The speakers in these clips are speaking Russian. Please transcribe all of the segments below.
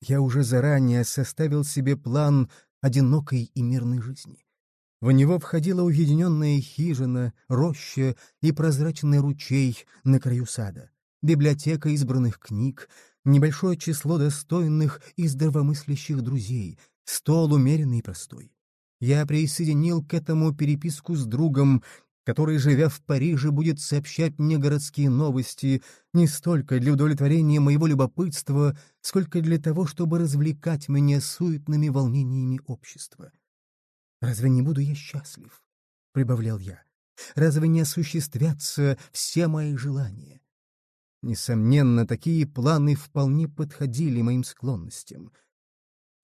Я уже заранее составил себе план одинокой и мирной жизни. В него входила уединенная хижина, роща и прозрачный ручей на краю сада, библиотека избранных книг, небольшое число достойных и здравомыслящих друзей, стол умеренный и простой. Я присоединил к этому переписку с другом, который, живя в Париже, будет сообщать мне городские новости не столько для удовлетворения моего любопытства, сколько для того, чтобы развлекать меня суетными волнениями общества. «Разве не буду я счастлив?» — прибавлял я. «Разве не осуществятся все мои желания?» Несомненно, такие планы вполне подходили моим склонностям.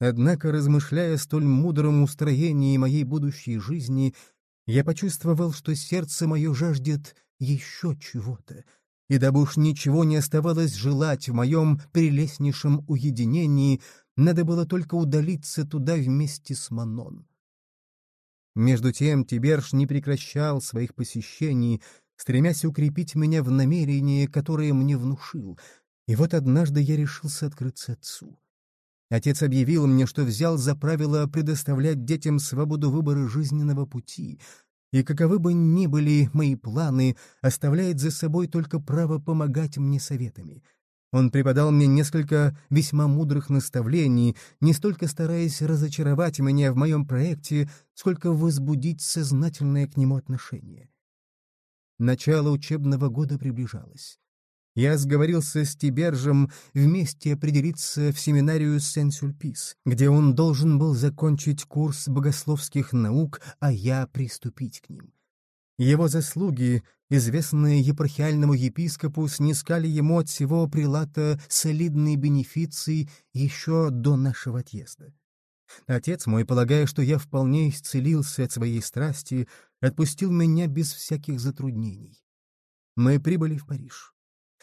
Однако, размышляя о столь мудром устроении моей будущей жизни, я почувствовал, что сердце мое жаждет еще чего-то, и дабы уж ничего не оставалось желать в моем прелестнейшем уединении, надо было только удалиться туда вместе с Манон. Между тем Тиберж не прекращал своих посещений, стремясь укрепить меня в намерении, которое мне внушил, и вот однажды я решился открыться отцу. Отец объявил мне, что взял за правило предоставлять детям свободу выбора жизненного пути, и каковы бы ни были мои планы, оставляет за собой только право помогать мне советами. Он преподал мне несколько весьма мудрых наставлений, не столько стараясь разочаровать меня в моем проекте, сколько возбудить сознательное к нему отношение. Начало учебного года приближалось. Я сговорился с Тибержем вместе определиться в семинарию Сен-Сюльпис, где он должен был закончить курс богословских наук, а я приступить к ним. Его заслуги, известные епархиальному епископу, снискали ему от всего прилата солидные бенефиции еще до нашего отъезда. Отец мой, полагая, что я вполне исцелился от своей страсти, отпустил меня без всяких затруднений. Мы прибыли в Париж.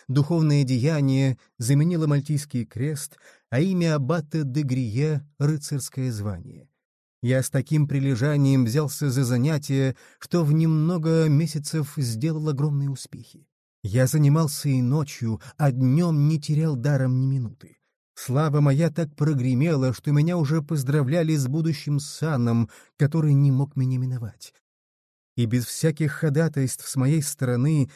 Духовное деяние заменило мальтийский крест, а имя аббата де Грие — рыцарское звание. Я с таким прилежанием взялся за занятие, что в немного месяцев сделал огромные успехи. Я занимался и ночью, а днем не терял даром ни минуты. Слава моя так прогремела, что меня уже поздравляли с будущим саном, который не мог меня миновать. И без всяких ходатайств с моей стороны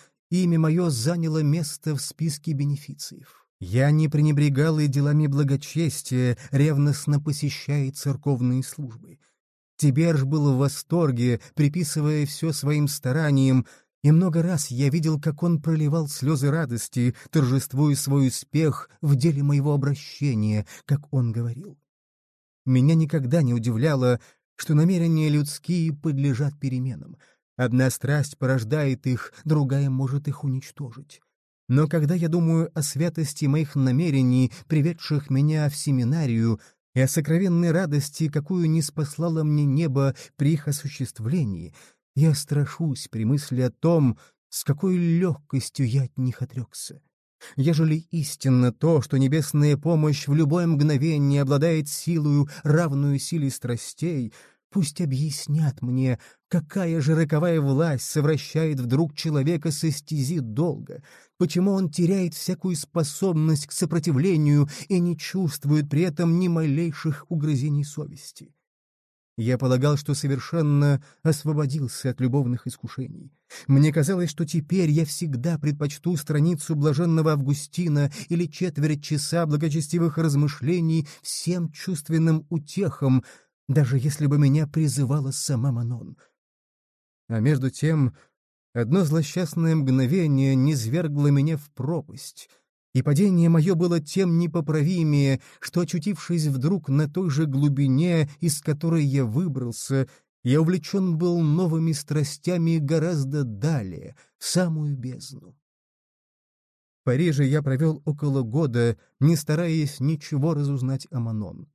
имя мое заняло место в списке бенефициев. Я не пренебрегал и делами благочестия, ревностно посещая церковные службы. Тиберж был в восторге, приписывая все своим стараниям, и много раз я видел, как он проливал слезы радости, торжествуя свой успех в деле моего обращения, как он говорил. Меня никогда не удивляло, что намерения людские подлежат переменам — Одна страсть порождает их, другая может их уничтожить. Но когда я думаю о святости моих намерений, приведших меня в семинарию, и о сокровенной радости, какую не спаслало мне небо при их осуществлении, я страшусь при мысли о том, с какой легкостью я от них отрекся. Ежели истинно то, что небесная помощь в любое мгновение обладает силою, равную силе страстей, Пусть объяснят мне, какая же роковая власть совращает вдруг человека со стези долга, почему он теряет всякую способность к сопротивлению и не чувствует при этом ни малейших угрызений совести. Я полагал, что совершенно освободился от любовных искушений. Мне казалось, что теперь я всегда предпочту страницу блаженного Августина или четверть часа благочестивых размышлений всем чувственным утехам, даже если бы меня призывала сама Манон. А между тем, одно злосчастное мгновение низвергло меня в пропасть, и падение мое было тем непоправимее, что, очутившись вдруг на той же глубине, из которой я выбрался, я увлечен был новыми страстями гораздо далее, в самую бездну. В Париже я провел около года, не стараясь ничего разузнать о Манон.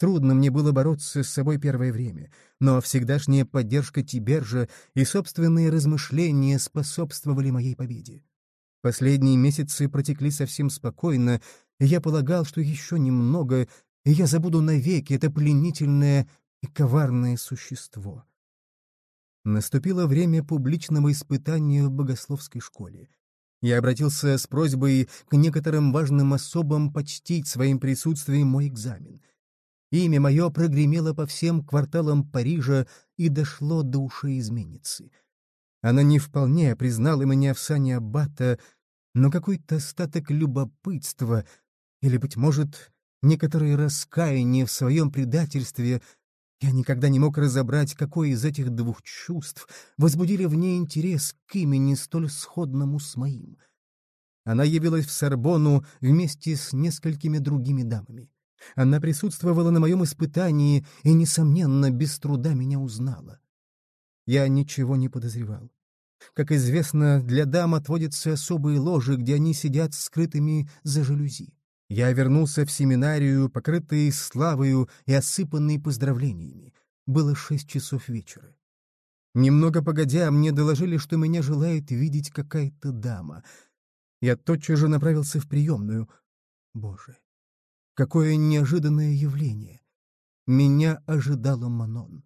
Трудно мне было бороться с собой первое время, но всегдашняя поддержка Тибержа и собственные размышления способствовали моей победе. Последние месяцы протекли совсем спокойно, и я полагал, что еще немного, и я забуду навеки это пленительное и коварное существо. Наступило время публичного испытания в богословской школе. Я обратился с просьбой к некоторым важным особам почтить своим присутствием мой экзамен. Имя мое прогремело по всем кварталам Парижа и дошло до ушей изменницы. Она не вполне признала меня в сане аббата, но какой-то остаток любопытства или, быть может, некоторое раскаяние в своем предательстве — я никогда не мог разобрать, какое из этих двух чувств возбудили в ней интерес к имени столь сходному с моим. Она явилась в Сорбону вместе с несколькими другими дамами. Она присутствовала на моем испытании и, несомненно, без труда меня узнала. Я ничего не подозревал. Как известно, для дам отводятся особые ложи, где они сидят скрытыми за жалюзи. Я вернулся в семинарию, покрытый славою и осыпанный поздравлениями. Было шесть часов вечера. Немного погодя, мне доложили, что меня желает видеть какая-то дама. Я тотчас же направился в приемную. Боже, какое неожиданное явление! Меня ожидала Манон.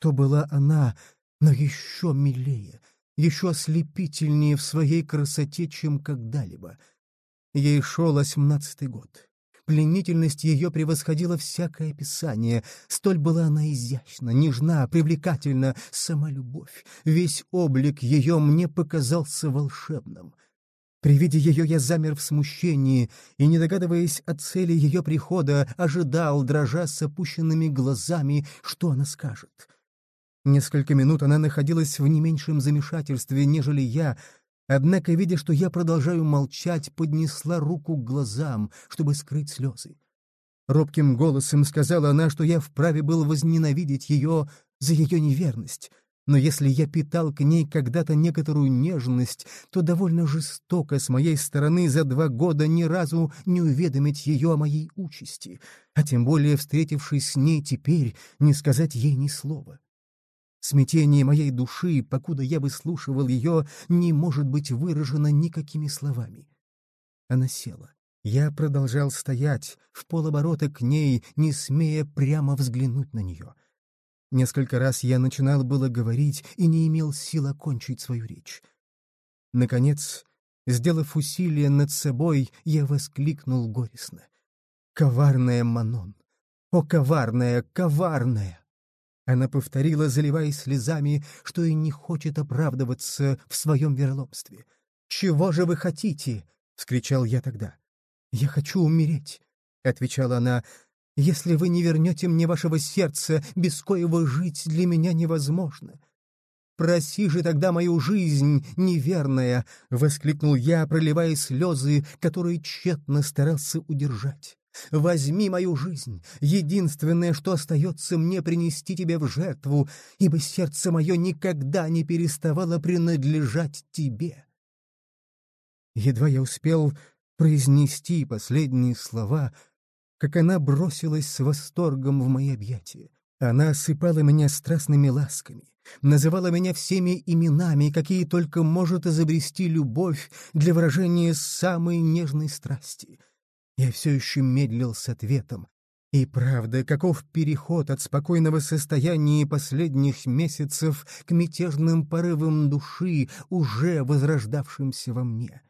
То была она, но еще милее, еще ослепительнее в своей красоте, чем когда-либо — Ей шел восемнадцатый год. Пленительность ее превосходила всякое описание. Столь была она изящна, нежна, привлекательна, сама любовь. Весь облик ее мне показался волшебным. При виде ее я замер в смущении и, не догадываясь о цели ее прихода, ожидал, дрожа с опущенными глазами, что она скажет. Несколько минут она находилась в не меньшем замешательстве, нежели я, Однако, видя, что я продолжаю молчать, поднесла руку к глазам, чтобы скрыть слезы. Робким голосом сказала она, что я вправе был возненавидеть ее за ее неверность, но если я питал к ней когда-то некоторую нежность, то довольно жестоко с моей стороны за два года ни разу не уведомить ее о моей участи, а тем более, встретившись с ней теперь, не сказать ей ни слова. Смятение моей души, покуда я выслушивал ее, не может быть выражено никакими словами. Она села. Я продолжал стоять, в полоборота к ней, не смея прямо взглянуть на нее. Несколько раз я начинал было говорить и не имел сил окончить свою речь. Наконец, сделав усилие над собой, я воскликнул горестно. «Коварная Манон! О, коварная, коварная!» Она повторила, заливаясь слезами, что и не хочет оправдываться в своем вероломстве. «Чего же вы хотите?» — вскричал я тогда. «Я хочу умереть», — отвечала она. «Если вы не вернете мне вашего сердца, без коего жить для меня невозможно». «Проси же тогда мою жизнь, неверная!» — воскликнул я, проливая слезы, которые тщетно старался удержать. Возьми мою жизнь, единственное, что остается мне принести тебе в жертву, ибо сердце мое никогда не переставало принадлежать тебе. Едва я успел произнести последние слова, как она бросилась с восторгом в мои объятия. Она осыпала меня страстными ласками, называла меня всеми именами, какие только может изобрести любовь для выражения самой нежной страсти — я все еще медлил с ответом. И правда, каков переход от спокойного состояния последних месяцев к мятежным порывам души, уже возрождавшимся во мне.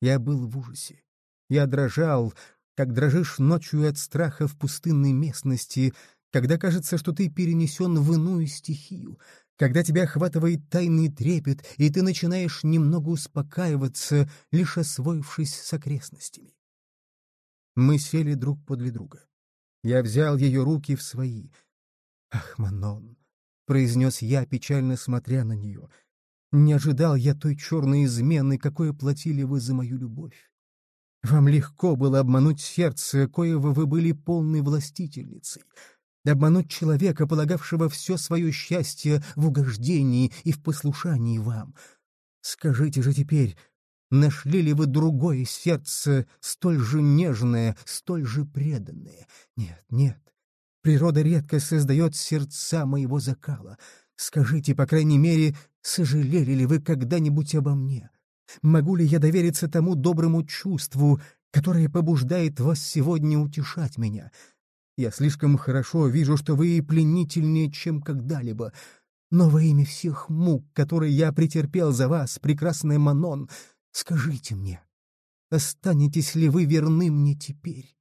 Я был в ужасе. Я дрожал, как дрожишь ночью от страха в пустынной местности, когда кажется, что ты перенесен в иную стихию, когда тебя охватывает тайный трепет, и ты начинаешь немного успокаиваться, лишь освоившись с окрестностями. Мы сели друг подле друга. Я взял ее руки в свои. «Ах, Манон!» — произнес я, печально смотря на нее. «Не ожидал я той черной измены, какое платили вы за мою любовь. Вам легко было обмануть сердце, коего вы были полной властительницей, обмануть человека, полагавшего все свое счастье в угождении и в послушании вам. Скажите же теперь, Нашли ли вы другое сердце, столь же нежное, столь же преданное? Нет, нет. Природа редко создает сердца моего закала. Скажите, по крайней мере, сожалели ли вы когда-нибудь обо мне? Могу ли я довериться тому доброму чувству, которое побуждает вас сегодня утешать меня? Я слишком хорошо вижу, что вы пленительнее, чем когда-либо. Но во имя всех мук, которые я претерпел за вас, прекрасный Манон, Скажите мне, останетесь ли вы верны мне теперь?»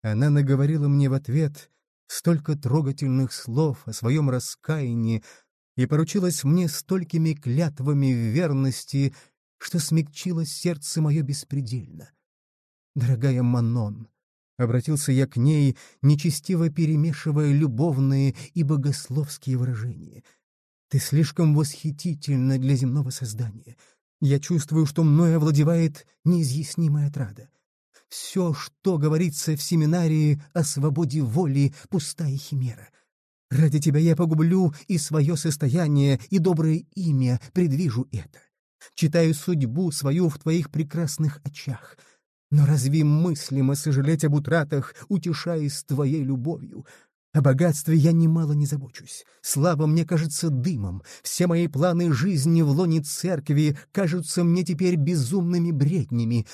Она наговорила мне в ответ столько трогательных слов о своем раскаянии и поручилась мне столькими клятвами верности, что смягчило сердце мое беспредельно. «Дорогая Манон», — обратился я к ней, нечестиво перемешивая любовные и богословские выражения, — «ты слишком восхитительна для земного создания. Я чувствую, что мною овладевает неизъяснимая отрада. Все, что говорится в семинарии о свободе воли, пустая химера. Ради тебя я погублю и свое состояние, и доброе имя, предвижу это. Читаю судьбу свою в твоих прекрасных очах. Но разве мыслимо сожалеть об утратах, утешаясь твоей любовью? О богатстве я немало не забочусь. Слава мне кажется дымом. Все мои планы жизни в лоне церкви кажутся мне теперь безумными бреднями.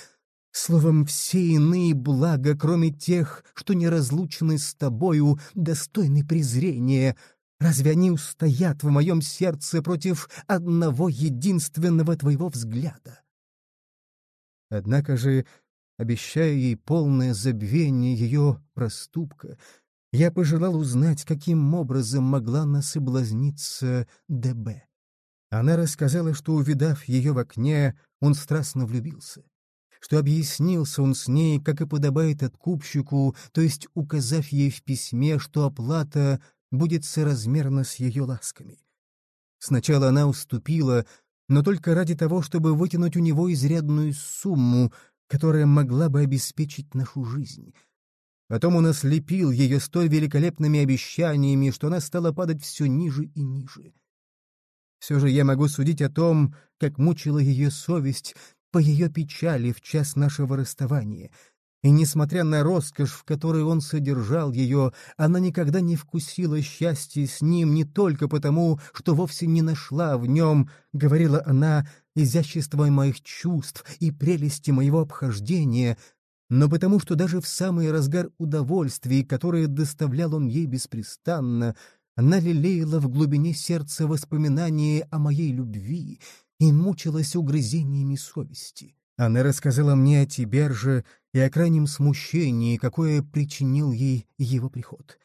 Словом, все иные блага, кроме тех, что неразлучны с тобою, достойны презрения. Разве они устоят в моем сердце против одного единственного твоего взгляда? Однако же, обещая ей полное забвение ее проступка, я пожелал узнать, каким образом могла она соблазниться ДБ. Она рассказала, что, увидав ее в окне, он страстно влюбился, что объяснился он с ней, как и подобает откупщику, то есть указав ей в письме, что оплата будет соразмерна с ее ласками. Сначала она уступила, но только ради того, чтобы вытянуть у него изрядную сумму, которая могла бы обеспечить нашу жизнь — Потом он ослепил ее столь великолепными обещаниями, что она стала падать все ниже и ниже. Все же я могу судить о том, как мучила ее совесть по ее печали в час нашего расставания. И, несмотря на роскошь, в которой он содержал ее, она никогда не вкусила счастья с ним не только потому, что вовсе не нашла в нем, — говорила она, — изящества моих чувств и прелести моего обхождения, но потому что даже в самый разгар удовольствий, которое доставлял он ей беспрестанно, она лелеяла в глубине сердца воспоминания о моей любви и мучилась угрызениями совести. Она рассказала мне о Тиберже и о крайнем смущении, какое причинил ей его приход.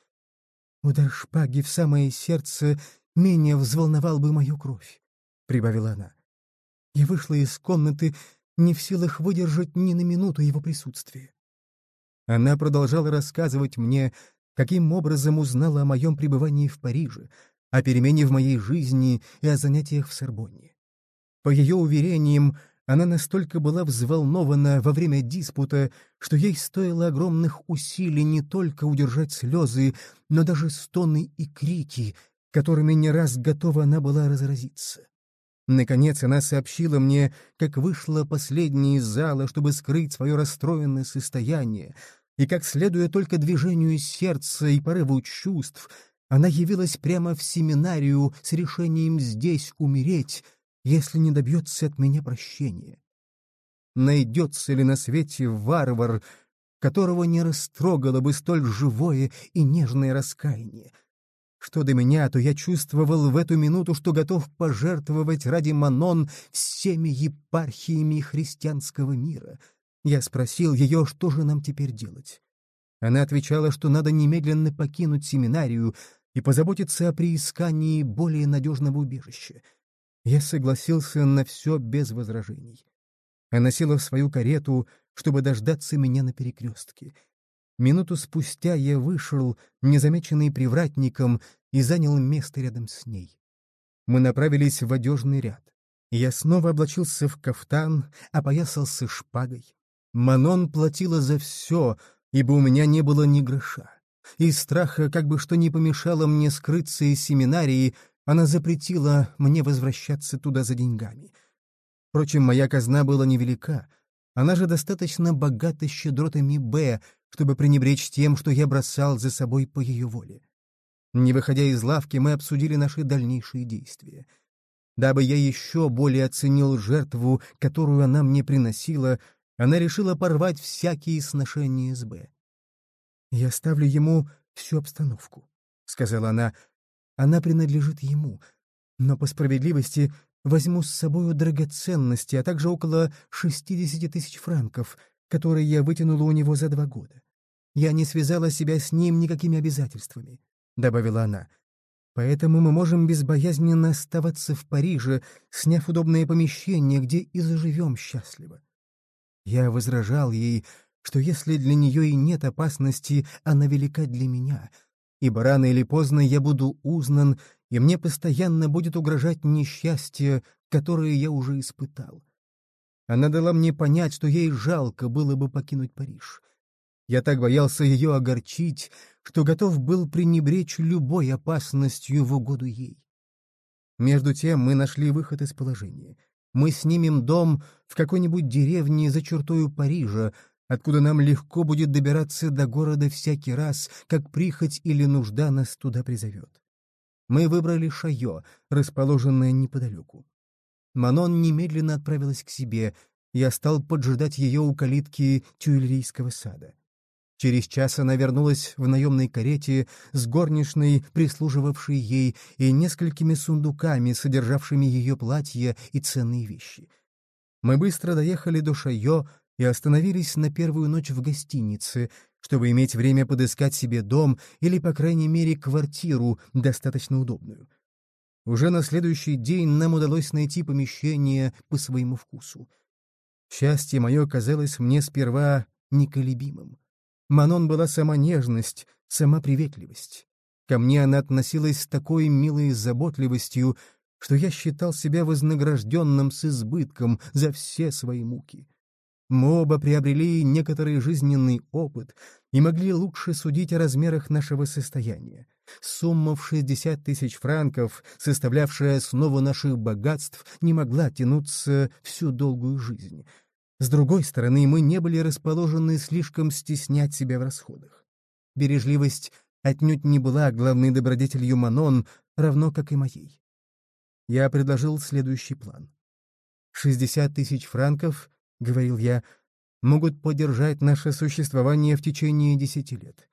«Удар шпаги в самое сердце менее взволновал бы мою кровь», — прибавила она. Я вышла из комнаты не в силах выдержать ни на минуту его присутствия. Она продолжала рассказывать мне, каким образом узнала о моем пребывании в Париже, о перемене в моей жизни и о занятиях в Сорбонне. По ее уверениям, она настолько была взволнована во время диспута, что ей стоило огромных усилий не только удержать слезы, но даже стоны и крики, которыми не раз готова она была разразиться. Наконец она сообщила мне, как вышла последняя из зала, чтобы скрыть свое расстроенное состояние, и как, следуя только движению сердца и порыву чувств, она явилась прямо в семинарию с решением здесь умереть, если не добьется от меня прощения. Найдется ли на свете варвар, которого не растрогало бы столь живое и нежное раскаяние? Что до меня, то я чувствовал в эту минуту, что готов пожертвовать ради Манон всеми епархиями христианского мира. Я спросил ее, что же нам теперь делать. Она отвечала, что надо немедленно покинуть семинарию и позаботиться о приискании более надежного убежища. Я согласился на все без возражений. Она села в свою карету, чтобы дождаться меня на перекрестке — Минуту спустя я вышел, незамеченный привратником, и занял место рядом с ней. Мы направились в одежный ряд. Я снова облачился в кафтан, опоясался шпагой. Манон платила за все, ибо у меня не было ни гроша. Из страха, как бы что не помешало мне скрыться из семинарии, она запретила мне возвращаться туда за деньгами. Впрочем, моя казна была невелика. Она же достаточно богата щедротами Б, чтобы пренебречь тем, что я бросал за собой по ее воле. Не выходя из лавки, мы обсудили наши дальнейшие действия. Дабы я еще более оценил жертву, которую она мне приносила, она решила порвать всякие сношения с Б. «Я ставлю ему всю обстановку», — сказала она. «Она принадлежит ему, но по справедливости возьму с собою драгоценности, а также около 60 тысяч франков, которые я вытянула у него за два года. Я не связала себя с ним никакими обязательствами», — добавила она. «Поэтому мы можем безбоязненно оставаться в Париже, сняв удобное помещение, где и заживем счастливо». Я возражал ей, что если для нее и нет опасности, она велика для меня, ибо рано или поздно я буду узнан, и мне постоянно будет угрожать несчастье, которое я уже испытал. Она дала мне понять, что ей жалко было бы покинуть Париж. Я так боялся ее огорчить, что готов был пренебречь любой опасностью в угоду ей. Между тем мы нашли выход из положения. Мы снимем дом в какой-нибудь деревне за чертою Парижа, откуда нам легко будет добираться до города всякий раз, как прихоть или нужда нас туда призовет. Мы выбрали Шайо, расположенное неподалеку. Манон немедленно отправилась к себе, я стал поджидать ее у калитки Тюильрийского сада. Через час она вернулась в наемной карете с горничной, прислуживавшей ей, и несколькими сундуками, содержавшими ее платья и ценные вещи. Мы быстро доехали до Шайо и остановились на первую ночь в гостинице, чтобы иметь время подыскать себе дом или, по крайней мере, квартиру, достаточно удобную. Уже на следующий день нам удалось найти помещение по своему вкусу. Счастье мое казалось мне сперва неколебимым. Манон была сама нежность, сама приветливость. Ко мне она относилась с такой милой заботливостью, что я считал себя вознагражденным с избытком за все свои муки. Мы оба приобрели некоторый жизненный опыт и могли лучше судить о размерах нашего состояния. Сумма в 60 тысяч франков, составлявшая основу наших богатств, не могла тянуться всю долгую жизнь. С другой стороны, мы не были расположены слишком стеснять себя в расходах. Бережливость отнюдь не была главной добродетелью Манон, равно как и моей. Я предложил следующий план. «Шестьдесят тысяч франков, — говорил я, — могут поддержать наше существование в течение десяти лет.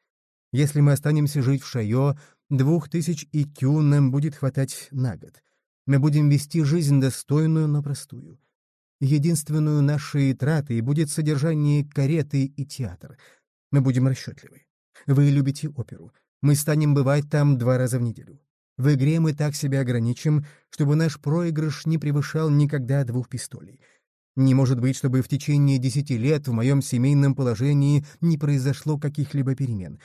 Если мы останемся жить в Шайо, двух тысяч икю нам будет хватать на год. Мы будем вести жизнь достойную, но простую. Единственную нашей тратой будет содержание кареты и театр. Мы будем расчетливы. Вы любите оперу. Мы станем бывать там два раза в неделю. В игре мы так себя ограничим, чтобы наш проигрыш не превышал никогда двух пистолей. Не может быть, чтобы в течение десяти лет в моем семейном положении не произошло каких-либо перемен.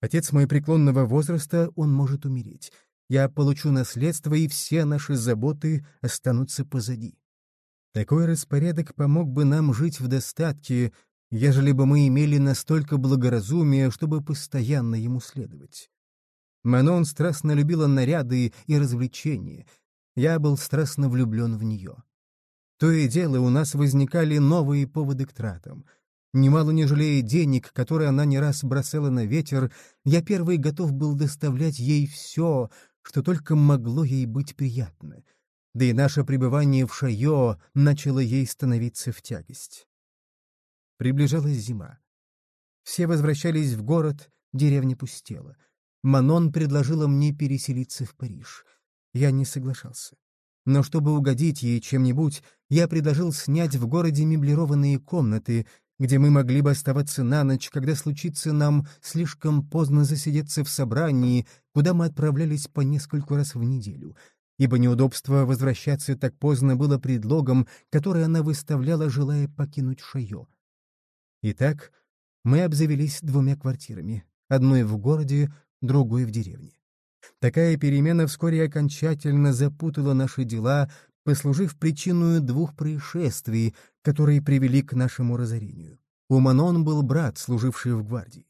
Отец мой преклонного возраста, он может умереть. Я получу наследство, и все наши заботы останутся позади. Такой распорядок помог бы нам жить в достатке, ежели бы мы имели настолько благоразумия, чтобы постоянно ему следовать. Манон страстно любила наряды и развлечения. Я был страстно влюблен в нее. То и дело у нас возникали новые поводы к тратам. Немало не жалея денег, которые она не раз бросала на ветер, я первый готов был доставлять ей все, что только могло ей быть приятно — да и наше пребывание в Шайо начало ей становиться в тягость. Приближалась зима. Все возвращались в город, деревня пустела. Манон предложила мне переселиться в Париж. Я не соглашался. Но чтобы угодить ей чем-нибудь, я предложил снять в городе меблированные комнаты, где мы могли бы оставаться на ночь, когда случится нам слишком поздно засидеться в собрании, куда мы отправлялись по нескольку раз в неделю — ибо неудобство возвращаться так поздно было предлогом, который она выставляла, желая покинуть Шайо. Итак, мы обзавелись двумя квартирами, одной в городе, другой в деревне. Такая перемена вскоре окончательно запутала наши дела, послужив причиной двух происшествий, которые привели к нашему разорению. У Манон был брат, служивший в гвардии.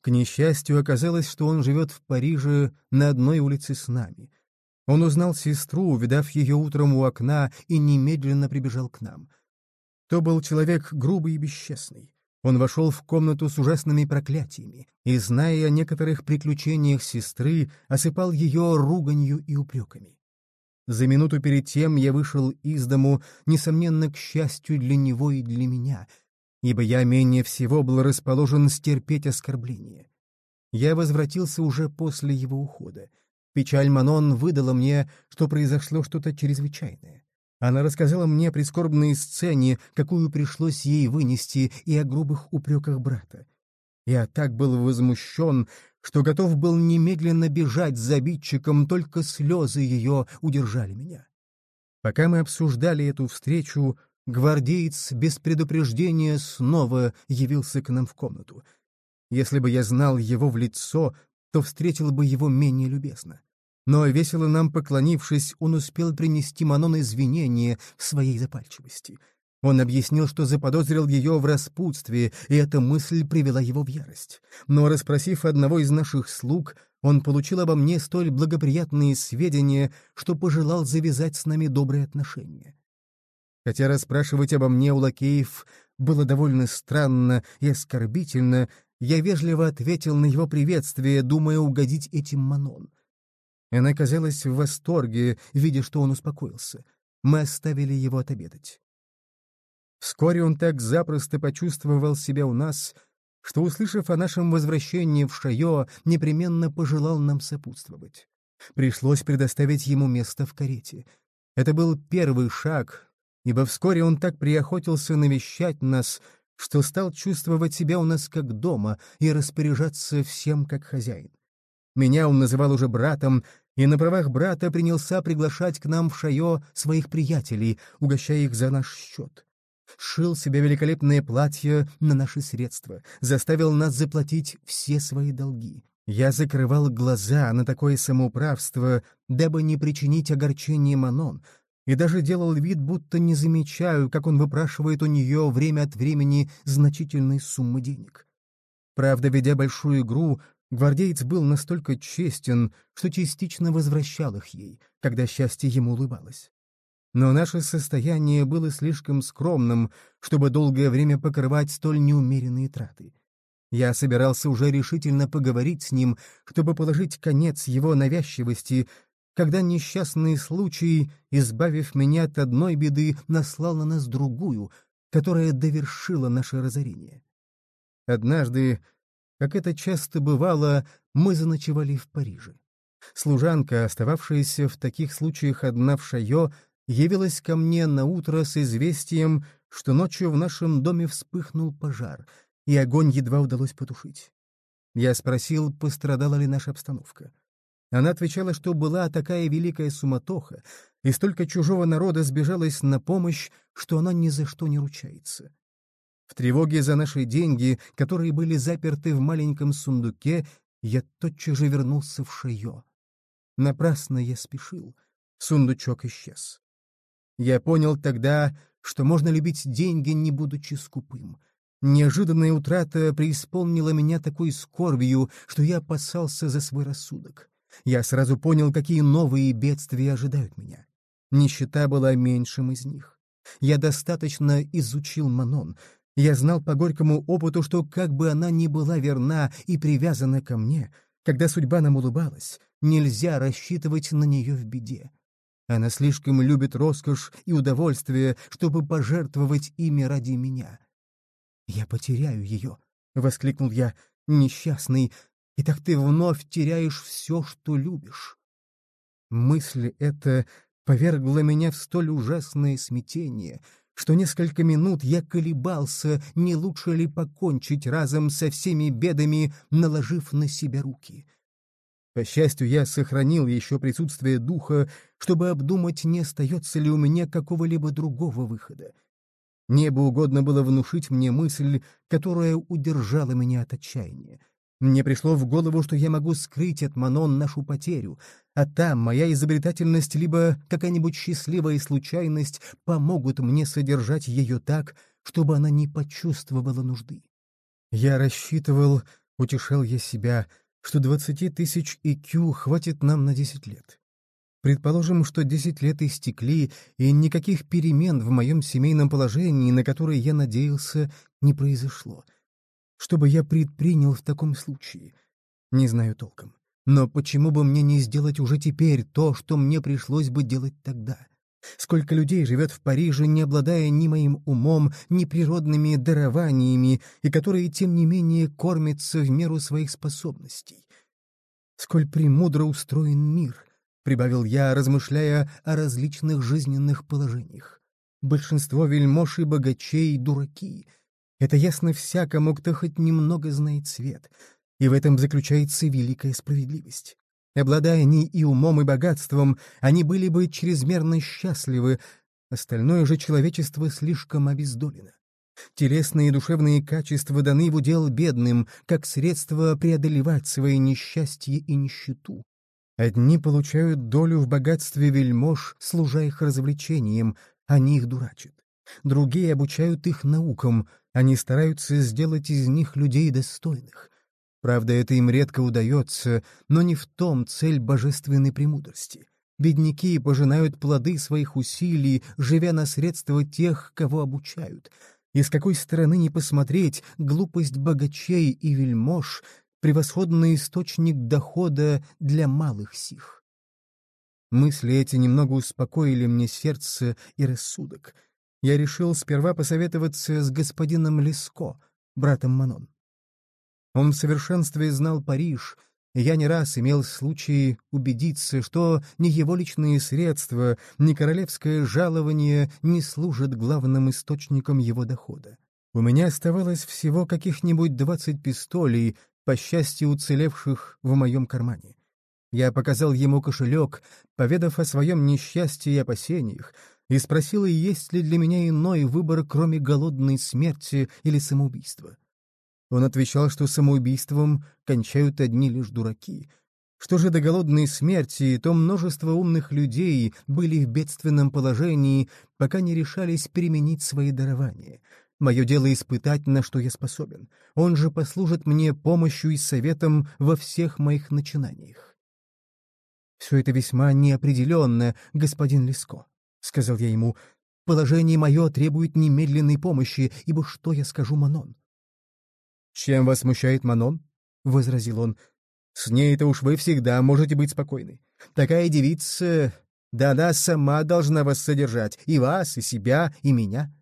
К несчастью, оказалось, что он живет в Париже на одной улице с нами — он узнал сестру, увидав ее утром у окна, и немедленно прибежал к нам. То был человек грубый и бесчестный. Он вошел в комнату с ужасными проклятиями и, зная о некоторых приключениях сестры, осыпал ее руганью и упреками. За минуту перед тем я вышел из дому, несомненно, к счастью для него и для меня, ибо я менее всего был расположен стерпеть оскорбление. Я возвратился уже после его ухода. Печаль Манон выдала мне, что произошло что-то чрезвычайное. Она рассказала мне о прискорбной сцене, какую пришлось ей вынести, и о грубых упреках брата. Я так был возмущен, что готов был немедленно бежать за обидчиком, только слезы ее удержали меня. Пока мы обсуждали эту встречу, гвардеец без предупреждения снова явился к нам в комнату. Если бы я знал его в лицо, то встретил бы его менее любезно. Но, весело нам поклонившись, он успел принести Манон извинения в своей запальчивости. Он объяснил, что заподозрил ее в распутстве, и эта мысль привела его в ярость. Но, расспросив одного из наших слуг, он получил обо мне столь благоприятные сведения, что пожелал завязать с нами добрые отношения. Хотя расспрашивать обо мне у лакеев было довольно странно и оскорбительно, я вежливо ответил на его приветствие, думая угодить этим Манон. Она казалась в восторге, видя, что он успокоился. Мы оставили его отобедать. Вскоре он так запросто почувствовал себя у нас, что, услышав о нашем возвращении в Шайо, непременно пожелал нам сопутствовать. Пришлось предоставить ему место в карете. Это был первый шаг, ибо вскоре он так приохотился навещать нас, что стал чувствовать себя у нас как дома и распоряжаться всем как хозяин. Меня он называл уже братом, и на правах брата принялся приглашать к нам в Шайо своих приятелей, угощая их за наш счет. Шил себе великолепное платье на наши средства, заставил нас заплатить все свои долги. Я закрывал глаза на такое самоуправство, дабы не причинить огорчение Манон, и даже делал вид, будто не замечаю, как он выпрашивает у нее время от времени значительные суммы денег. Правда, ведя большую игру, гвардеец был настолько честен, что частично возвращал их ей, когда счастье ему улыбалось. Но наше состояние было слишком скромным, чтобы долгое время покрывать столь неумеренные траты. Я собирался уже решительно поговорить с ним, чтобы положить конец его навязчивости, когда несчастный случай, избавив меня от одной беды, наслал на нас другую, которая довершила наше разорение. Однажды, как это часто бывало, мы заночевали в Париже. Служанка, остававшаяся в таких случаях одна в Шайо, явилась ко мне на утро с известием, что ночью в нашем доме вспыхнул пожар, и огонь едва удалось потушить. Я спросил, пострадала ли наша обстановка. Она отвечала, что была такая великая суматоха, и столько чужого народа сбежалось на помощь, что она ни за что не ручается. В тревоге за наши деньги, которые были заперты в маленьком сундуке, я тотчас же вернулся в Шайо. Напрасно я спешил. Сундучок исчез. Я понял тогда, что можно любить деньги, не будучи скупым. Неожиданная утрата преисполнила меня такой скорбью, что я опасался за свой рассудок. Я сразу понял, какие новые бедствия ожидают меня. Нищета была меньшим из них. Я достаточно изучил Манон. Я знал по горькому опыту, что как бы она ни была верна и привязана ко мне, когда судьба нам улыбалась, нельзя рассчитывать на нее в беде. Она слишком любит роскошь и удовольствие, чтобы пожертвовать ими ради меня. «Я потеряю ее», — воскликнул я, — «несчастный, и так ты вновь теряешь все, что любишь. Мысль эта повергла меня в столь ужасное смятение, что несколько минут я колебался, не лучше ли покончить разом со всеми бедами, наложив на себя руки. По счастью, я сохранил еще присутствие духа, чтобы обдумать, не остается ли у меня какого-либо другого выхода. Небо угодно было внушить мне мысль, которая удержала меня от отчаяния. Мне пришло в голову, что я могу скрыть от Манон нашу потерю, а там моя изобретательность либо какая-нибудь счастливая случайность помогут мне содержать ее так, чтобы она не почувствовала нужды. Я рассчитывал, утешал я себя, что двадцати тысяч IQ хватит нам на десять лет. Предположим, что десять лет истекли, и никаких перемен в моем семейном положении, на которые я надеялся, не произошло — что бы я предпринял в таком случае? Не знаю толком. Но почему бы мне не сделать уже теперь то, что мне пришлось бы делать тогда? Сколько людей живет в Париже, не обладая ни моим умом, ни природными дарованиями, и которые, тем не менее, кормятся в меру своих способностей? Сколь премудро устроен мир, — прибавил я, размышляя о различных жизненных положениях. «Большинство вельмож и богачей — дураки. Это ясно всякому, кто хоть немного знает свет. И в этом заключается великая справедливость. Обладая они и умом, и богатством, они были бы чрезмерно счастливы, остальное же человечество слишком обездолено. Телесные и душевные качества даны в удел бедным, как средство преодолевать свои несчастья и нищету. Одни получают долю в богатстве вельмож, служа их развлечением, они их дурачат. Другие обучают их наукам, они стараются сделать из них людей достойных. Правда, это им редко удается, но не в том цель божественной премудрости. Бедняки пожинают плоды своих усилий, живя на средства тех, кого обучают. И с какой стороны не посмотреть, глупость богачей и вельмож — превосходный источник дохода для малых сих. Мысли эти немного успокоили мне сердце и рассудок. Я решил сперва посоветоваться с господином Леско, братом Манон. Он в совершенстве знал Париж, и я не раз имел случай убедиться, что ни его личные средства, ни королевское жалование не служат главным источником его дохода. У меня оставалось всего каких-нибудь двадцать пистолей, по счастью, уцелевших в моем кармане. Я показал ему кошелек, поведав о своем несчастье и опасениях, и спросил, есть ли для меня иной выбор, кроме голодной смерти или самоубийства. Он отвечал, что самоубийством кончают одни лишь дураки. Что же до голодной смерти, то множество умных людей были в бедственном положении, пока не решались переменить свои дарования. Мое дело испытать, на что я способен. Он же послужит мне помощью и советом во всех моих начинаниях. «Все это весьма неопределенно, господин Леско», — сказал я ему. «Положение мое требует немедленной помощи, ибо что я скажу Манон? «Чем вас смущает Манон?» — возразил он. «С ней-то уж вы всегда можете быть спокойны. Такая девица... Да она сама должна вас содержать, и вас, и себя, и меня».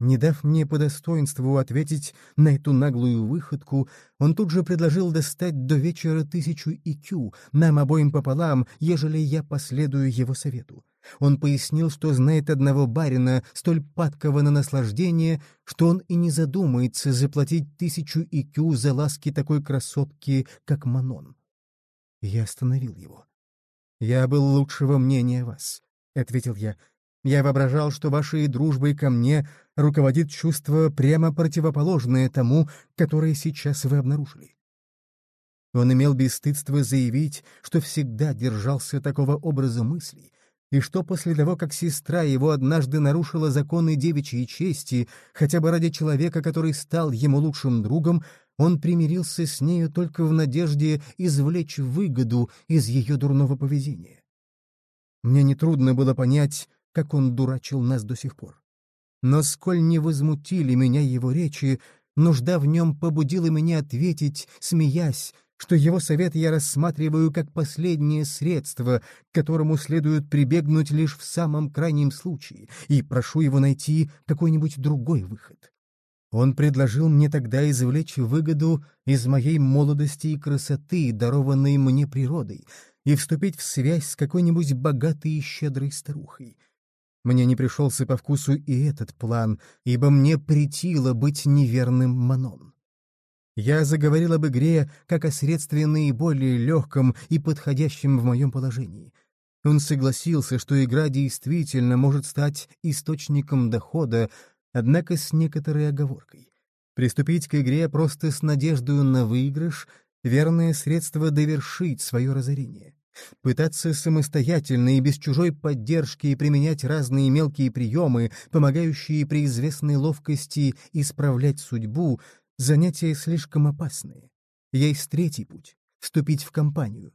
Не дав мне по достоинству ответить на эту наглую выходку, он тут же предложил достать до вечера тысячу икю, нам обоим пополам, ежели я последую его совету. Он пояснил, что знает одного барина, столь падкого на наслаждение, что он и не задумается заплатить тысячу икю за ласки такой красотки, как Манон. Я остановил его. «Я был лучшего мнения о вас», — ответил я. «Я воображал, что вашей дружбой ко мне руководит чувство прямо противоположное тому, которое сейчас вы обнаружили». Он имел бесстыдство заявить, что всегда держался такого образа мыслей, и что после того, как сестра его однажды нарушила законы девичьей чести, хотя бы ради человека, который стал ему лучшим другом, он примирился с нею только в надежде извлечь выгоду из ее дурного поведения. Мне нетрудно было понять, как он дурачил нас до сих пор. Но сколь не возмутили меня его речи, нужда в нем побудила меня ответить, смеясь, что его совет я рассматриваю как последнее средство, к которому следует прибегнуть лишь в самом крайнем случае, и прошу его найти какой-нибудь другой выход. Он предложил мне тогда извлечь выгоду из моей молодости и красоты, дарованной мне природой, и вступить в связь с какой-нибудь богатой и щедрой старухой. Мне не пришелся по вкусу и этот план, ибо мне претило быть неверным Манон. Я заговорил об игре как о средстве наиболее легком и подходящем в моем положении. Он согласился, что игра действительно может стать источником дохода, однако с некоторой оговоркой. Приступить к игре просто с надеждой на выигрыш — верное средство довершить свое разорение. Пытаться самостоятельно и без чужой поддержки применять разные мелкие приемы, помогающие при известной ловкости исправлять судьбу — Занятия слишком опасные. Есть третий путь — вступить в компанию.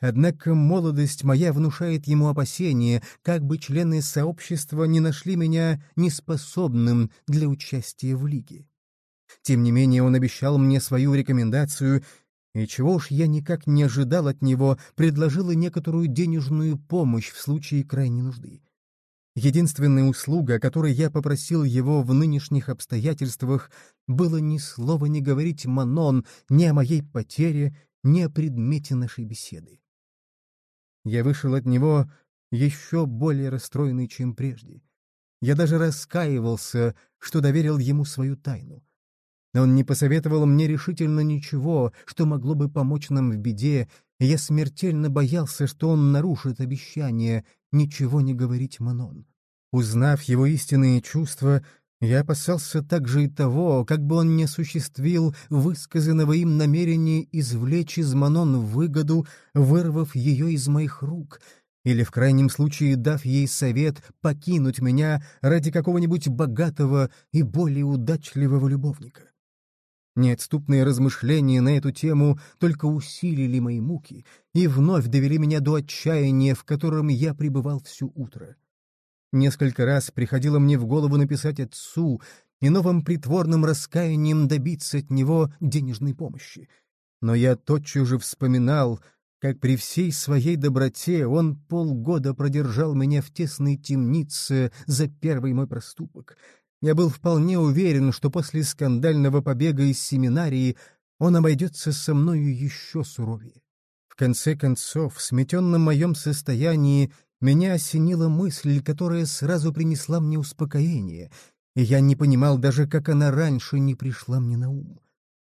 Однако молодость моя внушает ему опасения, как бы члены сообщества не нашли меня неспособным для участия в лиге. Тем не менее он обещал мне свою рекомендацию, и чего уж я никак не ожидал от него, предложил и некоторую денежную помощь в случае крайней нужды. Единственная услуга, которой я попросил его в нынешних обстоятельствах, было ни слова не говорить Манон ни о моей потере, ни о предмете нашей беседы. Я вышел от него еще более расстроенный, чем прежде. Я даже раскаивался, что доверил ему свою тайну. Он не посоветовал мне решительно ничего, что могло бы помочь нам в беде, и я смертельно боялся, что он нарушит обещание ничего не говорить Манон. Узнав его истинные чувства, я опасался также и того, как бы он не осуществил высказанного им намерения извлечь из Манон выгоду, вырвав ее из моих рук, или, в крайнем случае, дав ей совет покинуть меня ради какого-нибудь богатого и более удачливого любовника. Неотступные размышления на эту тему только усилили мои муки и вновь довели меня до отчаяния, в котором я пребывал всю утро. Несколько раз приходило мне в голову написать отцу и новым притворным раскаянием добиться от него денежной помощи. Но я тотчас же вспоминал, как при всей своей доброте он полгода продержал меня в тесной темнице за первый мой проступок — я был вполне уверен, что после скандального побега из семинарии он обойдется со мною еще суровее. В конце концов, в сметенном моем состоянии, меня осенила мысль, которая сразу принесла мне успокоение, и я не понимал даже, как она раньше не пришла мне на ум.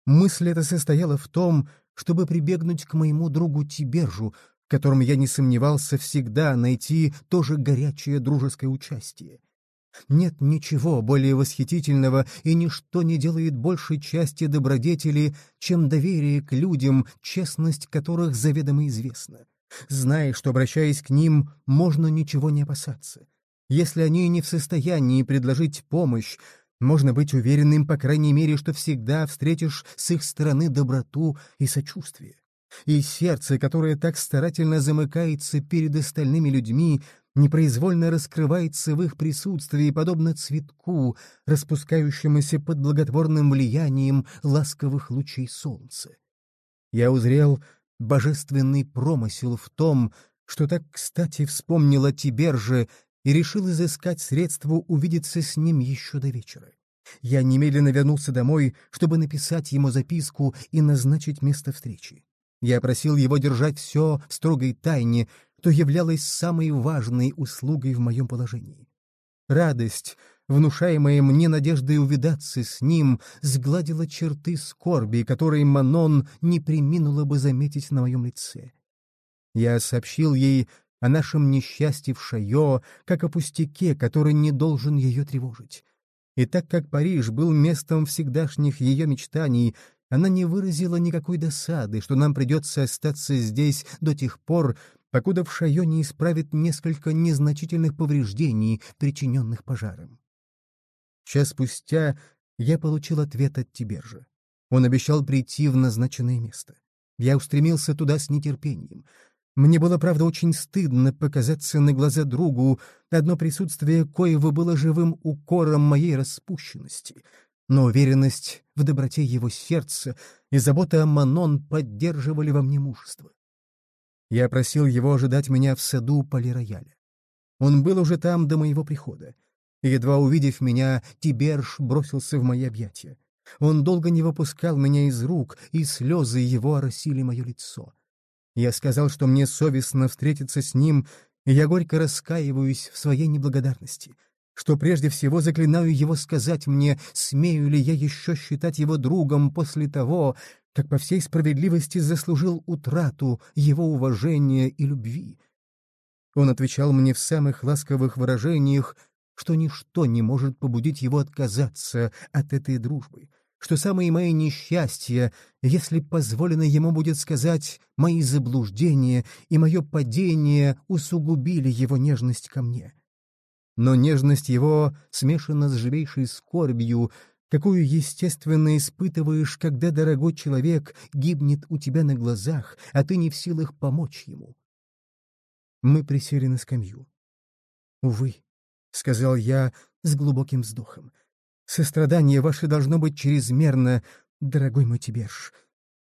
Мысль эта состояла в том, чтобы прибегнуть к моему другу Тибержу, в котором я не сомневался всегда найти тоже горячее дружеское участие. Нет ничего более восхитительного, и ничто не делает большей части добродетели, чем доверие к людям, честность которых заведомо известна. Зная, что, обращаясь к ним, можно ничего не опасаться. Если они не в состоянии предложить помощь, можно быть уверенным, по крайней мере, что всегда встретишь с их стороны доброту и сочувствие. И сердце, которое так старательно замыкается перед остальными людьми, непроизвольно раскрывается в их присутствии, подобно цветку, распускающемуся под благотворным влиянием ласковых лучей солнца. Я узрел божественный промысел в том, что так кстати вспомнил о Тиберже и решил изыскать средства увидеться с ним еще до вечера. Я немедленно вернулся домой, чтобы написать ему записку и назначить место встречи. Я просил его держать все в строгой тайне, что являлось самой важной услугой в моем положении. Радость, внушаемая мне надеждой увидаться с ним, сгладила черты скорби, которые Манон не приминула бы заметить на моем лице. Я сообщил ей о нашем несчастье в Шайо, как о пустяке, который не должен ее тревожить. И так как Париж был местом всегдашних ее мечтаний, она не выразила никакой досады, что нам придется остаться здесь до тех пор, покуда в Шайо не исправит несколько незначительных повреждений, причиненных пожаром. Час спустя я получил ответ от Тибержа. Он обещал прийти в назначенное место. Я устремился туда с нетерпением. Мне было, правда, очень стыдно показаться на глаза другу, одно присутствие коего было живым укором моей распущенности — но уверенность в доброте его сердца и забота о Манон поддерживали во мне мужество. Я просил его ожидать меня в саду полирояля. Он был уже там до моего прихода. Едва увидев меня, Тиберж бросился в мои объятия. Он долго не выпускал меня из рук, и слезы его оросили мое лицо. Я сказал, что мне совестно встретиться с ним, и я горько раскаиваюсь в своей неблагодарности — что прежде всего заклинаю его сказать мне, смею ли я еще считать его другом после того, как по всей справедливости заслужил утрату его уважения и любви. Он отвечал мне в самых ласковых выражениях, что ничто не может побудить его отказаться от этой дружбы, что самые мои несчастья, если позволено ему будет сказать, мои заблуждения и мое падение усугубили его нежность ко мне но нежность его смешана с живейшей скорбью, какую естественно испытываешь, когда дорогой человек гибнет у тебя на глазах, а ты не в силах помочь ему. Мы присели на скамью. «Увы», — сказал я с глубоким вздохом, — «сострадание ваше должно быть чрезмерно, дорогой мой Тиберж,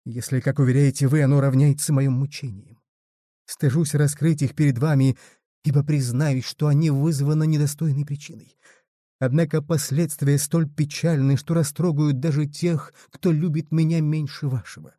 если, как уверяете вы, оно равняется моим мучениям. Стыжусь раскрыть их перед вами, ибо признаюсь, что они вызваны недостойной причиной. Однако последствия столь печальны, что растрогают даже тех, кто любит меня меньше вашего.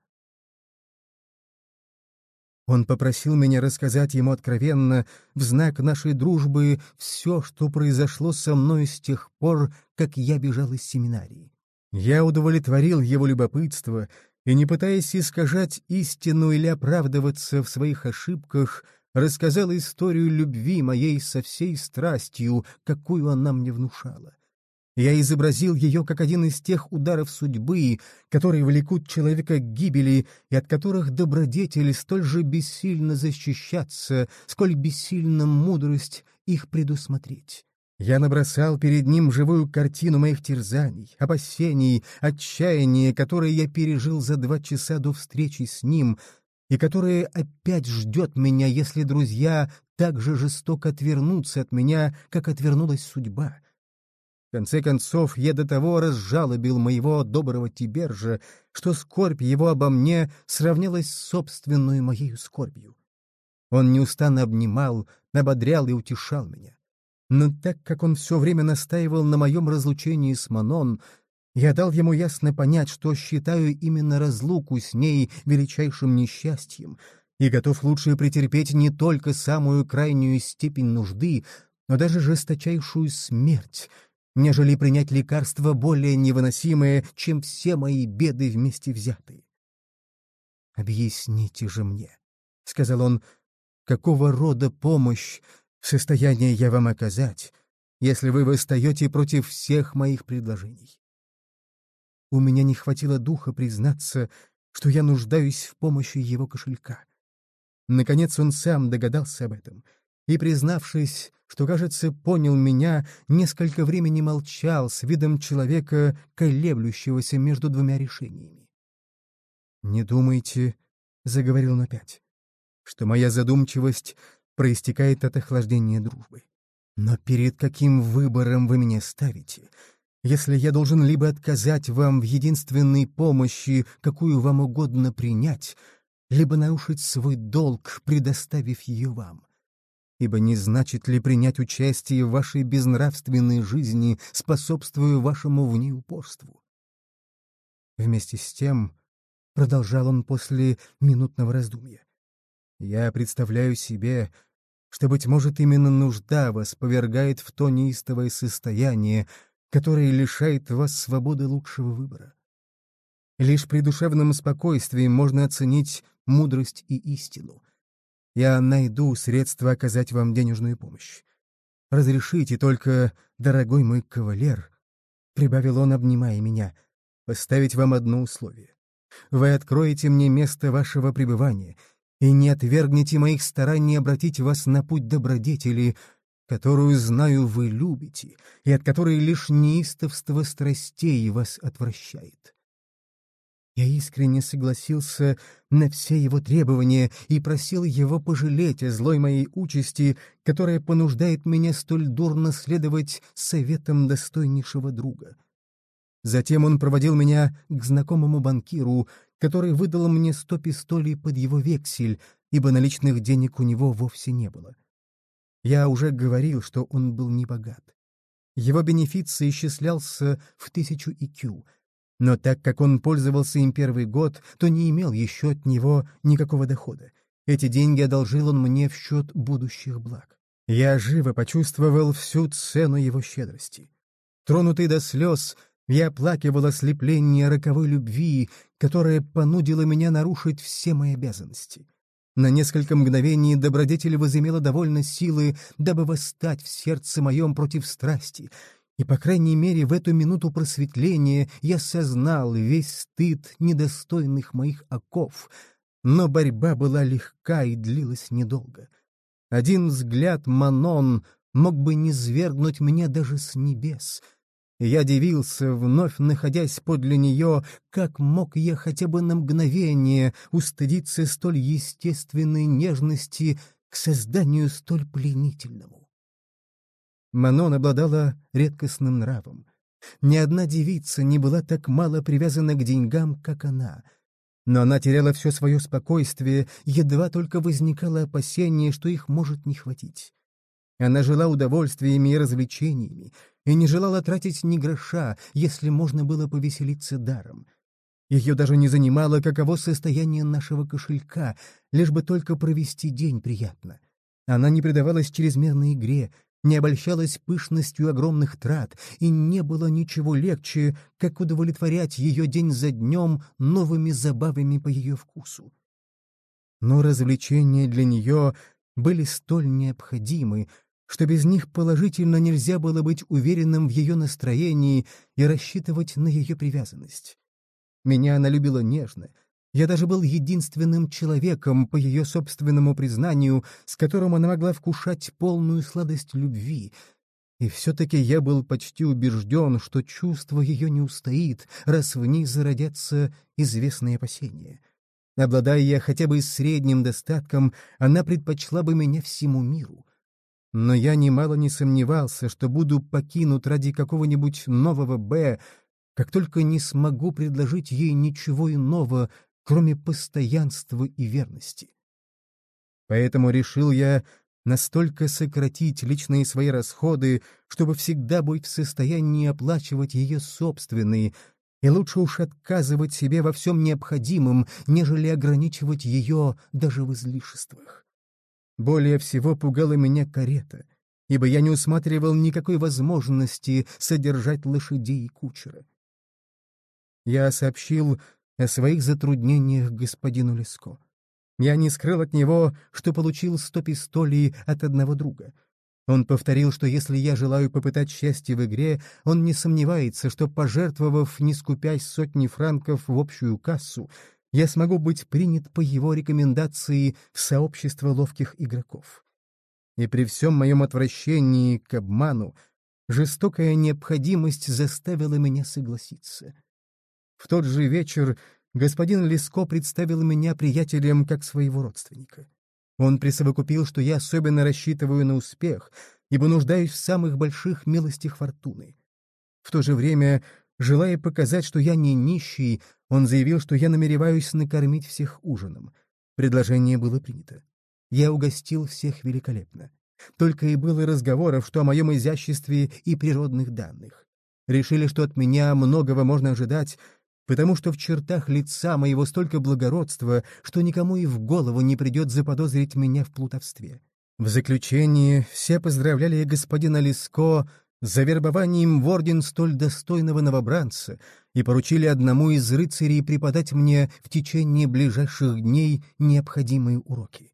Он попросил меня рассказать ему откровенно, в знак нашей дружбы, все, что произошло со мной с тех пор, как я бежал из семинарии. Я удовлетворил его любопытство и, не пытаясь искажать истину или оправдываться в своих ошибках, рассказал историю любви моей со всей страстью, какую она мне внушала. Я изобразил ее как один из тех ударов судьбы, которые влекут человека к гибели и от которых добродетели столь же бессильно защищаться, сколь бессильна мудрость их предусмотреть. Я набросал перед ним живую картину моих терзаний, опасений, отчаяния, которые я пережил за два часа до встречи с ним, и которое опять ждет меня, если друзья так же жестоко отвернутся от меня, как отвернулась судьба. В конце концов, я до того разжалобил моего доброго Тибержа, что скорбь его обо мне сравнялась с собственной моей скорбью. Он неустанно обнимал, ободрял и утешал меня. Но так как он все время настаивал на моем разлучении с Манон, я дал ему ясно понять, что считаю именно разлуку с ней величайшим несчастьем и готов лучше претерпеть не только самую крайнюю степень нужды, но даже жесточайшую смерть — нежели принять лекарство более невыносимое, чем все мои беды вместе взятые. «Объясните же мне», — сказал он, — «какого рода помощь в состоянии я вам оказать, если вы восстаете против всех моих предложений?» У меня не хватило духа признаться, что я нуждаюсь в помощи его кошелька. Наконец он сам догадался об этом — и, признавшись, что, кажется, понял меня, несколько времени молчал с видом человека, колеблющегося между двумя решениями. «Не думайте», — заговорил он опять, — «что моя задумчивость проистекает от охлаждения дружбы. Но перед каким выбором вы меня ставите, если я должен либо отказать вам в единственной помощи, какую вам угодно принять, либо нарушить свой долг, предоставив ее вам? Ибо не значит ли принять участие в вашей безнравственной жизни, способствуя вашему в ней упорству? Вместе с тем, — продолжал он после минутного раздумья, — я представляю себе, что, быть может, именно нужда вас повергает в то неистовое состояние, которое лишает вас свободы лучшего выбора. Лишь при душевном спокойствии можно оценить мудрость и истину — я найду средства оказать вам денежную помощь. Разрешите только, дорогой мой кавалер, — прибавил он, обнимая меня, — поставить вам одно условие. Вы откроете мне место вашего пребывания и не отвергнете моих стараний обратить вас на путь добродетели, которую, знаю, вы любите, и от которой лишь неистовство страстей вас отвращает. Я искренне согласился на все его требования и просил его пожалеть о злой моей участи, которая понуждает меня столь дурно следовать советам достойнейшего друга. Затем он проводил меня к знакомому банкиру, который выдал мне сто пистолей под его вексель, ибо наличных денег у него вовсе не было. Я уже говорил, что он был небогат. Его бенефиция исчислялся в тысячу икю — но так как он пользовался им первый год, то не имел еще от него никакого дохода. Эти деньги одолжил он мне в счет будущих благ. Я живо почувствовал всю цену его щедрости. Тронутый до слез, я оплакивал ослепление роковой любви, которая понудила меня нарушить все мои обязанности. На несколько мгновений добродетель возымела довольно силы, дабы восстать в сердце моем против страсти, и, по крайней мере, в эту минуту просветления я сознал весь стыд недостойных моих оков, но борьба была легка и длилась недолго. Один взгляд Манон мог бы не свергнуть меня даже с небес. Я дивился, вновь находясь подле нее, как мог я хотя бы на мгновение устыдиться столь естественной нежности к созданию столь пленительному. Манон обладала редкостным нравом. Ни одна девица не была так мало привязана к деньгам, как она. Но она теряла все свое спокойствие, едва только возникало опасение, что их может не хватить. Она жила удовольствиями и развлечениями, и не желала тратить ни гроша, если можно было повеселиться даром. Ее даже не занимало, каково состояние нашего кошелька, лишь бы только провести день приятно. Она не предавалась чрезмерной игре, не обольщалась пышностью огромных трат, и не было ничего легче, как удовлетворять ее день за днем новыми забавами по ее вкусу. Но развлечения для нее были столь необходимы, что без них положительно нельзя было быть уверенным в ее настроении и рассчитывать на ее привязанность. Меня она любила нежно. Я даже был единственным человеком, по ее собственному признанию, с которым она могла вкушать полную сладость любви. И все-таки я был почти убежден, что чувство ее не устоит, раз в ней зародятся известные опасения. Обладая я хотя бы средним достатком, она предпочла бы меня всему миру. Но я немало не сомневался, что буду покинут ради какого-нибудь нового «Б», как только не смогу предложить ей ничего иного, кроме постоянства и верности. Поэтому решил я настолько сократить личные свои расходы, чтобы всегда быть в состоянии оплачивать ее собственные, и лучше уж отказывать себе во всем необходимом, нежели ограничивать ее даже в излишествах. Более всего пугала меня карета, ибо я не усматривал никакой возможности содержать лошадей и кучера. Я сообщил о своих затруднениях господину Леско. Я не скрыл от него, что получил сто пистолей от одного друга. Он повторил, что если я желаю попытать счастье в игре, он не сомневается, что, пожертвовав, не скупясь сотни франков в общую кассу, я смогу быть принят по его рекомендации в сообщество ловких игроков. И при всем моем отвращении к обману, жестокая необходимость заставила меня согласиться. В тот же вечер господин Леско представил меня приятелем как своего родственника. Он присовокупил, что я особенно рассчитываю на успех, ибо нуждаюсь в самых больших милостях фортуны. В то же время, желая показать, что я не нищий, он заявил, что я намереваюсь накормить всех ужином. Предложение было принято. Я угостил всех великолепно. Только и было разговоров, что о моем изяществе и природных данных. Решили, что от меня многого можно ожидать, потому что в чертах лица моего столько благородства, что никому и в голову не придет заподозрить меня в плутовстве. В заключение все поздравляли господина Лиско за вербованием в орден столь достойного новобранца и поручили одному из рыцарей преподать мне в течение ближайших дней необходимые уроки.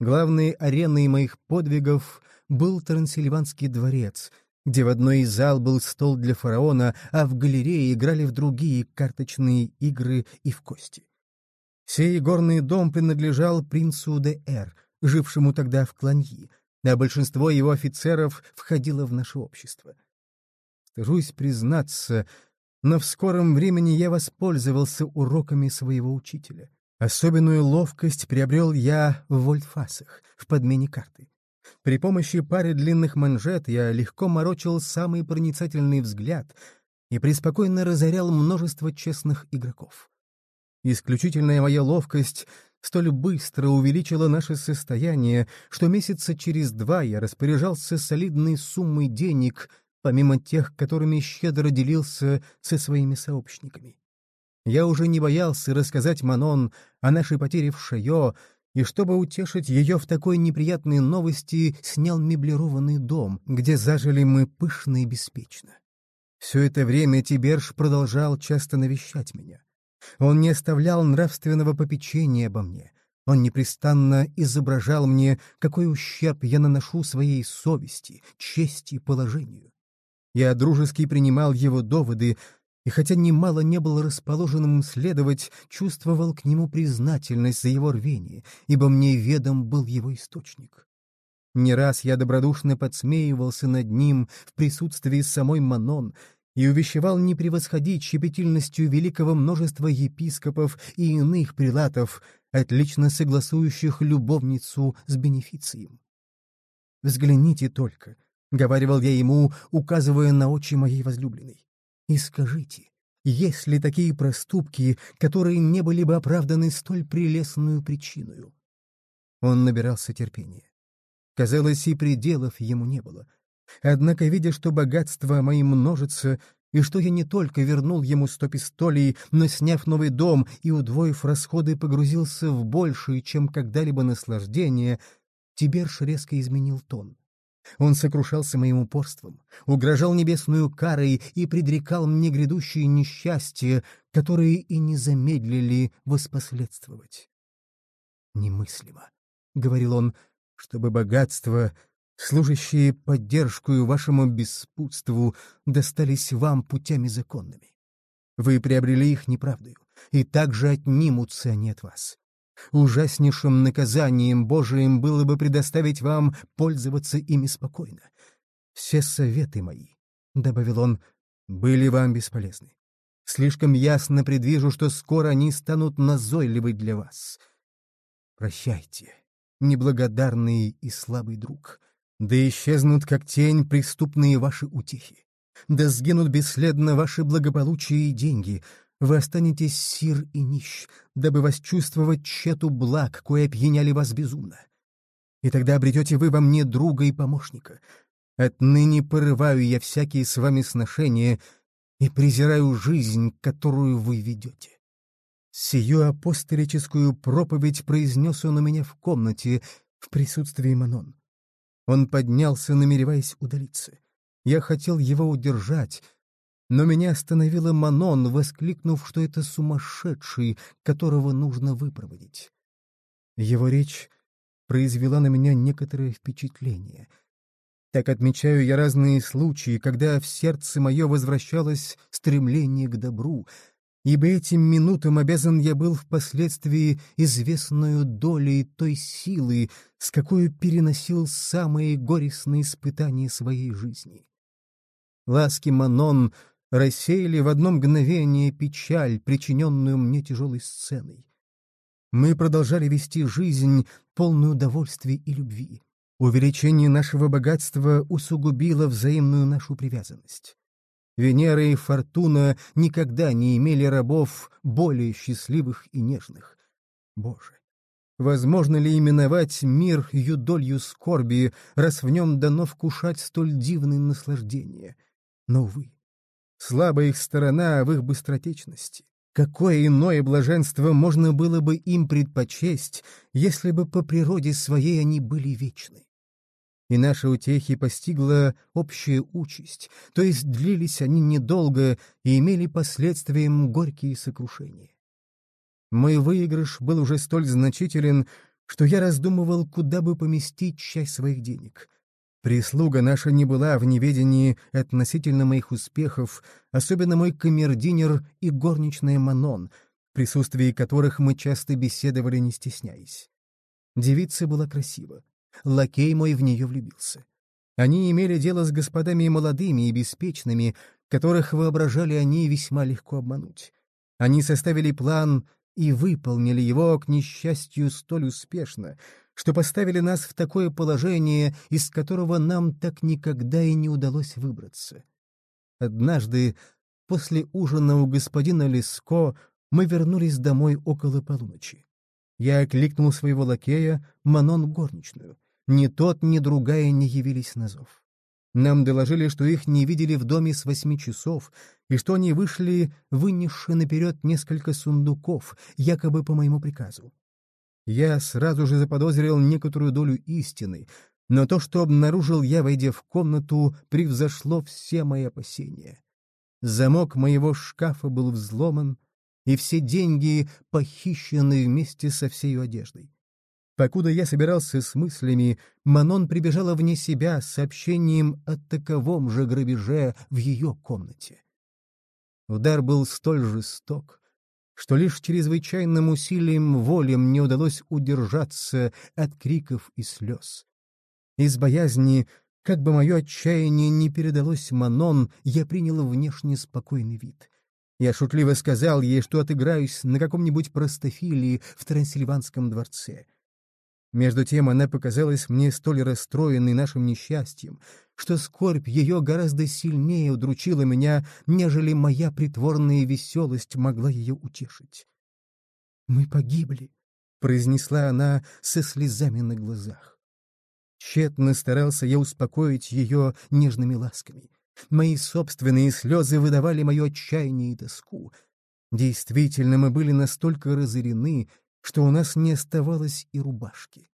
Главной ареной моих подвигов был Трансильванский дворец — где в одной из зал был стол для фараона, а в галерее играли в другие карточные игры и в кости. Сей горный дом принадлежал принцу де Эр, жившему тогда в Кланьи, а большинство его офицеров входило в наше общество. Стыжусь признаться, но в скором времени я воспользовался уроками своего учителя. Особенную ловкость приобрел я в вольтфасах, в подмене карты. При помощи пары длинных манжет я легко морочил самый проницательный взгляд и преспокойно разорял множество честных игроков. Исключительная моя ловкость столь быстро увеличила наше состояние, что месяца через два я распоряжался солидной суммой денег, помимо тех, которыми щедро делился со своими сообщниками. Я уже не боялся рассказать Манон о нашей потере в Шайо, и чтобы утешить ее в такой неприятной новости, снял меблированный дом, где зажили мы пышно и беспечно. Все это время Тиберж продолжал часто навещать меня. Он не оставлял нравственного попечения обо мне. Он непрестанно изображал мне, какой ущерб я наношу своей совести, чести и положению. Я дружески принимал его доводы, и хотя немало не был расположенным следовать, чувствовал к нему признательность за его рвение, ибо мне ведом был его источник. Не раз я добродушно подсмеивался над ним в присутствии самой Манон и увещевал не превосходить щепетильностью великого множества епископов и иных прилатов, отлично согласующих любовницу с бенефицием. «Взгляните только», — говаривал я ему, указывая на очи моей возлюбленной. И скажите, есть ли такие проступки, которые не были бы оправданы столь прелестную причиной? Он набирался терпения. Казалось, и пределов ему не было. Однако, видя, что богатство мои множится, и что я не только вернул ему сто пистолей, но, сняв новый дом и удвоив расходы, погрузился в большее, чем когда-либо наслаждение, Тиберш резко изменил тон. Он сокрушался моим упорством, угрожал небесную карой и предрекал мне грядущие несчастья, которые и не замедлили воспоследствовать. «Немыслимо», — говорил он, — «чтобы богатство, служащие поддержкою вашему беспутству, достались вам путями законными. Вы приобрели их неправдою, и также отнимутся они от вас. Ужаснейшим наказанием Божиим было бы предоставить вам пользоваться ими спокойно. Все советы мои, — добавил он, — были вам бесполезны. Слишком ясно предвижу, что скоро они станут назойливы для вас. Прощайте, неблагодарный и слабый друг, да исчезнут, как тень, преступные ваши утехи. Да сгинут бесследно ваши благополучие и деньги — вы останетесь сир и нищ, дабы вас чувствовать тщету благ, кое опьяняли вас безумно. И тогда обретете вы во мне друга и помощника. Отныне порываю я всякие с вами сношения и презираю жизнь, которую вы ведете. Сию апостолическую проповедь произнес он у меня в комнате в присутствии Манон. Он поднялся, намереваясь удалиться. Я хотел его удержать, но меня остановила Манон, воскликнув, что это сумасшедший, которого нужно выпроводить. Его речь произвела на меня некоторое впечатление. Так отмечаю я разные случаи, когда в сердце мое возвращалось стремление к добру, ибо этим минутам обязан я был впоследствии известную долей той силы, с какой переносил самые горестные испытания своей жизни. Ласки Манон рассеяли в одно мгновение печаль, причиненную мне тяжелой сценой. Мы продолжали вести жизнь, полную удовольствия и любви. Увеличение нашего богатства усугубило взаимную нашу привязанность. Венера и Фортуна никогда не имели рабов более счастливых и нежных. Боже, возможно ли именовать мир юдолью скорби, раз в нем дано вкушать столь дивные наслаждения? Но, увы, Слабая их сторона в их быстротечности. Какое иное блаженство можно было бы им предпочесть, если бы по природе своей они были вечны? И наши утехи постигла общая участь, то есть длились они недолго и имели последствием горькие сокрушения. Мой выигрыш был уже столь значителен, что я раздумывал, куда бы поместить часть своих денег — Прислуга наша не была в неведении относительно моих успехов, особенно мой камердинер и горничная Манон, в присутствии которых мы часто беседовали, не стесняясь. Девица была красива. Лакей мой в нее влюбился. Они имели дело с господами молодыми и беспечными, которых воображали они весьма легко обмануть. Они составили план и выполнили его, к несчастью, столь успешно, что поставили нас в такое положение, из которого нам так никогда и не удалось выбраться. Однажды, после ужина у господина Леско, мы вернулись домой около полуночи. Я окликнул своего лакея, Манон горничную. Ни тот, ни другая не явились на зов. Нам доложили, что их не видели в доме с восьми часов, и что они вышли, вынесши наперед несколько сундуков, якобы по моему приказу. Я сразу же заподозрил некоторую долю истины, но то, что обнаружил я, войдя в комнату, превзошло все мои опасения. Замок моего шкафа был взломан, и все деньги похищены вместе со всей одеждой. Покуда я собирался с мыслями, Манон прибежала вне себя с сообщением о таковом же грабеже в ее комнате. Удар был столь жесток, что лишь чрезвычайным усилием воли мне удалось удержаться от криков и слез. Из боязни, как бы мое отчаяние не передалось Манон, я принял внешне спокойный вид. Я шутливо сказал ей, что отыграюсь на каком-нибудь простофилии в Трансильванском дворце — между тем она показалась мне столь расстроенной нашим несчастьем, что скорбь ее гораздо сильнее удручила меня, нежели моя притворная веселость могла ее утешить. «Мы погибли», — произнесла она со слезами на глазах. Тщетно старался я успокоить ее нежными ласками. Мои собственные слезы выдавали мое отчаяние и тоску. Действительно, мы были настолько разорены, что у нас не оставалось и рубашки.